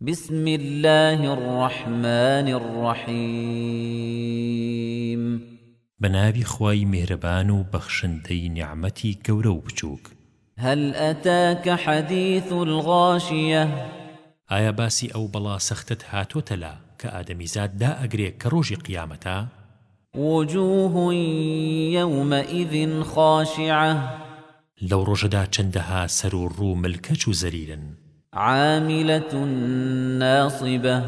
بسم الله الرحمن الرحيم بنابي خواي مهربان بخشنتي نعمتي كورو بچوك هل أتاك حديث الغاشية آيا باسي أو بلا سختت هاتو تلا كآدمي زاد دا أقري كروج قيامتا وجوه يومئذ خاشعة لو رجدا چندها سرور ملكة زريلا عاملة ناصبة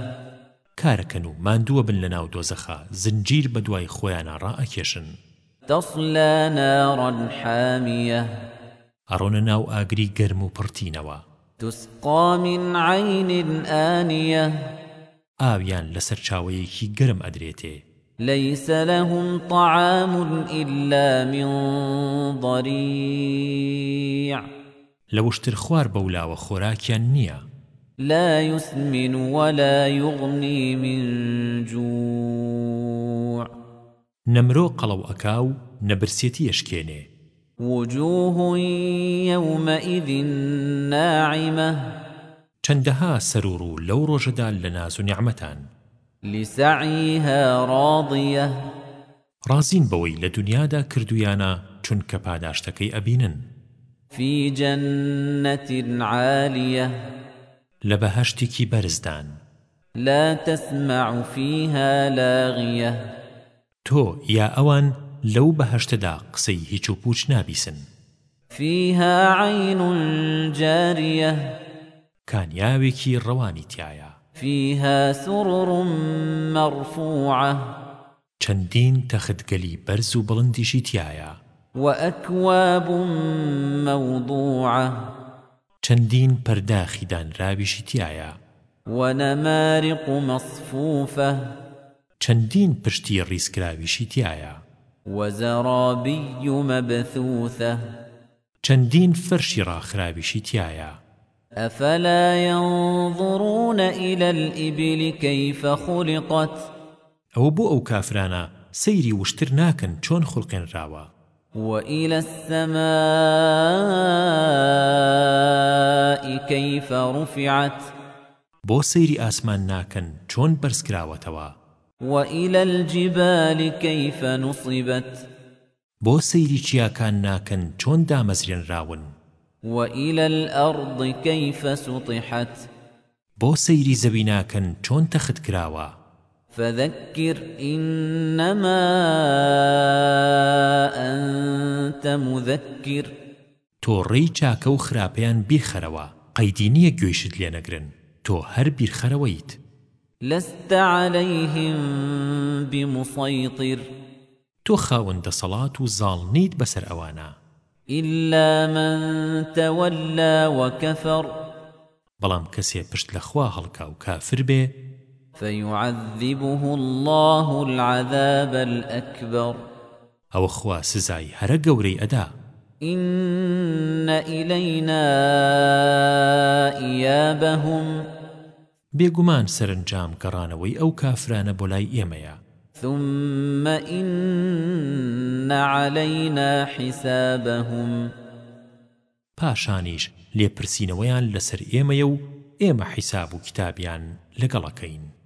کارەکەن و ماندووە بن لە ناو دۆزەخا زنجیر بە دوای خۆیانە ڕائەکێشن تەصلە ناڕەن حامیە ئەڕۆنە ناو ئاگری گەرم و پڕتینەوە تسقا من عین آنیە ئاویان لەسەر چاوەیەکی گەرم ئەدرێتێ ليس لهم طعام إلا من ضريع لە وشتر خوار بەولاوە خۆراکیان نییە لا يثمن ولا يغني من جوع نمرو قلو أكاو نبرسيتي يشكيني وجوه يومئذ ناعمة چەندەها سەرور و لەو ڕۆژەدا لە ناز و نیعممەتان لیسعیها ڕاضە ڕازین بەوەی لە دنیادا کردویانە چونکە پاداشتەکەی ئەبینن في جنة عالية لبهشتكي برزدان لا تسمع فيها لاغية تو يا أوان لو بهشتدا قسي هيچو پوچ نابيسن فيها عين جارية كان ياويكي رواني تيايا فيها سرر مرفوعة چندين تخدقلي برزو بلندشي تيايا وأكواب موضوعة چەندین پەرداخی دانراویشی تایە وەنەمارق و مەصفوفە چەندین پشتی ڕیسکراویشی تایە وەزەڕابی و مەبثوثە چەندین فەرشی ڕاخراویشی تایە ئەفەلا ينظرون إلى الإبل كيف خلقت ئەو بۆ ئەو کافرانە سەیری وشتر ناکەن چۆن خلقێنراوە وإلى السماء كيف رفعت بۆ سەیری ئاسمان ناکەن چۆن بەرزکراوەتەوە وإلى الجبال كيف نصبت بۆ سەیری چیاکان ناکەن چۆن دامەزرێنراون وإلى الأرض كيف سطحت بۆ سەیری زەوی ناکەن چۆن تەخت کراوە فذكر إنما أنت مذكر تۆڕێی چاکە و خراپیان بیخەرەوە قەیدی نییە گوێشت لێ نەگرن تۆ هەر بیرخەرەوەیت لست عليهم بمسيطر تۆ خاوەندە سەڵات و زاڵ نیت بەسەر ئەوانە إلا من تولى وكفر بەڵام کەسێ پشت لەخوا هەڵکا و کافر بێ فيعذبه الله العذاب الأكبر أو خوا سزاي هر قوري أدا إن إلينا إيابهم بێگومان سەرنجام گەڕانەوەی ئەو کافرانە بۆ لای ئێمەیە ثم إن علينا حسابهم پاشانیش لێپرسینەوەیان لەسەر ئێمەیە و ئێمە حیساب و کتابیان لەگەڵەکەین